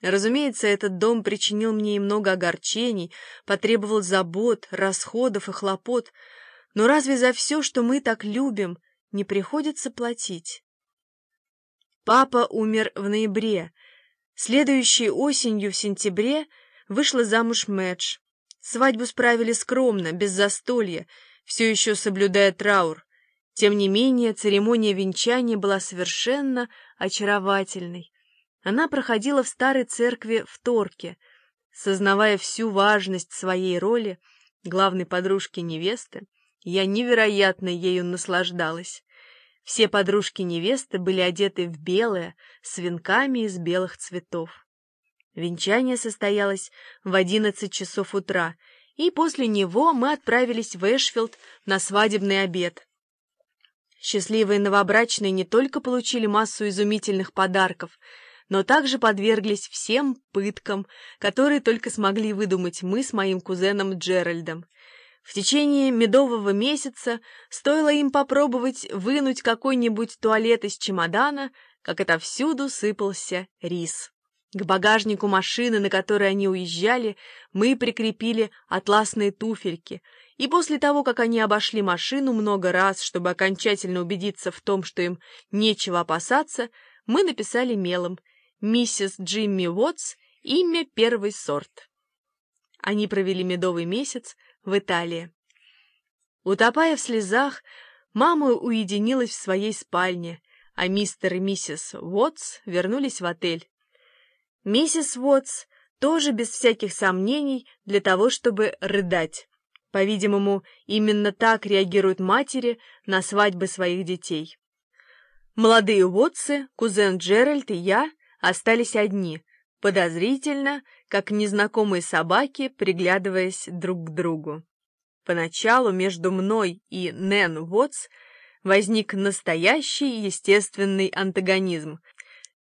Разумеется, этот дом причинил мне и много огорчений, потребовал забот, расходов и хлопот, но разве за все, что мы так любим, не приходится платить? Папа умер в ноябре. Следующей осенью, в сентябре, вышла замуж Мэдж. Свадьбу справили скромно, без застолья, все еще соблюдая траур. Тем не менее, церемония венчания была совершенно очаровательной. Она проходила в старой церкви в Торке, сознавая всю важность своей роли главной подружки невесты, я невероятно ею наслаждалась. Все подружки невесты были одеты в белое, с венками из белых цветов. Венчание состоялось в одиннадцать часов утра, и после него мы отправились в Эшфилд на свадебный обед. Счастливые новобрачные не только получили массу изумительных подарков, но также подверглись всем пыткам, которые только смогли выдумать мы с моим кузеном Джеральдом. В течение медового месяца стоило им попробовать вынуть какой-нибудь туалет из чемодана, как это всюду сыпался рис. К багажнику машины, на которой они уезжали, мы прикрепили атласные туфельки — и после того, как они обошли машину много раз, чтобы окончательно убедиться в том, что им нечего опасаться, мы написали мелом «Миссис Джимми Уотс, имя первый сорт». Они провели медовый месяц в Италии. Утопая в слезах, мама уединилась в своей спальне, а мистер и миссис Уотс вернулись в отель. Миссис Уотс тоже без всяких сомнений для того, чтобы рыдать. По-видимому, именно так реагируют матери на свадьбы своих детей. Молодые Уотсы, кузен Джеральд и я остались одни, подозрительно, как незнакомые собаки, приглядываясь друг к другу. Поначалу между мной и Нэн Уотс возник настоящий естественный антагонизм.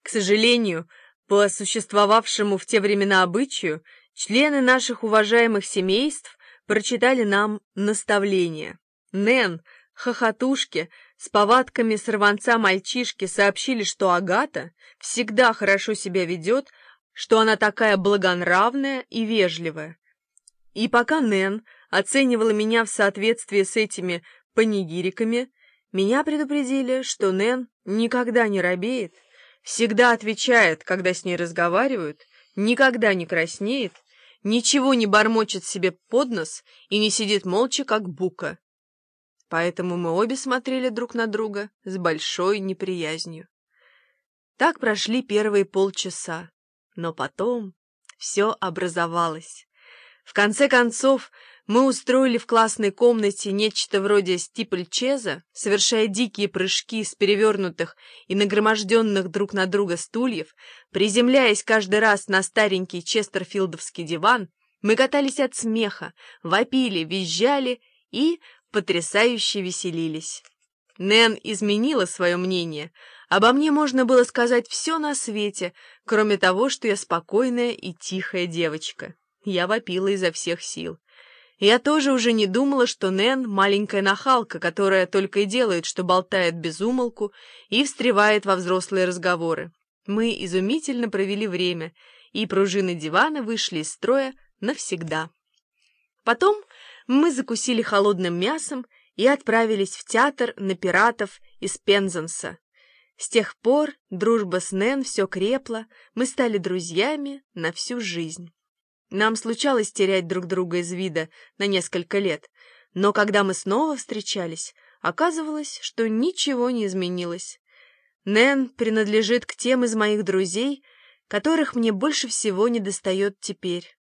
К сожалению, по существовавшему в те времена обычаю, члены наших уважаемых семейств прочитали нам наставление. Нэн, хохотушки, с повадками сорванца-мальчишки сообщили, что Агата всегда хорошо себя ведет, что она такая благонравная и вежливая. И пока Нэн оценивала меня в соответствии с этими панигириками, меня предупредили, что Нэн никогда не робеет, всегда отвечает, когда с ней разговаривают, никогда не краснеет ничего не бормочет себе под нос и не сидит молча, как бука. Поэтому мы обе смотрели друг на друга с большой неприязнью. Так прошли первые полчаса, но потом все образовалось. В конце концов, мы устроили в классной комнате нечто вроде стипльчеза, совершая дикие прыжки с перевернутых и нагроможденных друг на друга стульев, приземляясь каждый раз на старенький честерфилдовский диван, мы катались от смеха, вопили, визжали и потрясающе веселились. Нэн изменила свое мнение. Обо мне можно было сказать все на свете, кроме того, что я спокойная и тихая девочка. Я вопила изо всех сил. Я тоже уже не думала, что Нэн — маленькая нахалка, которая только и делает, что болтает без умолку и встревает во взрослые разговоры. Мы изумительно провели время, и пружины дивана вышли из строя навсегда. Потом мы закусили холодным мясом и отправились в театр на пиратов из Пензанса. С тех пор дружба с Нэн все крепла, мы стали друзьями на всю жизнь. Нам случалось терять друг друга из вида на несколько лет, но когда мы снова встречались, оказывалось, что ничего не изменилось. Нэн принадлежит к тем из моих друзей, которых мне больше всего недостает теперь.